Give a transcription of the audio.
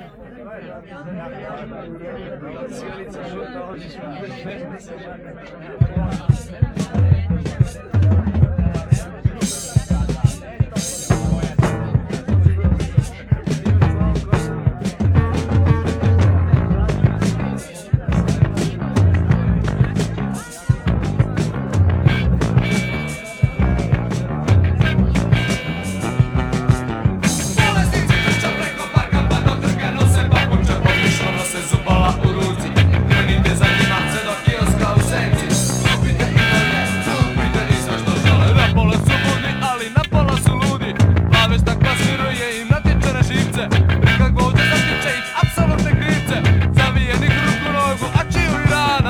Ouais, là,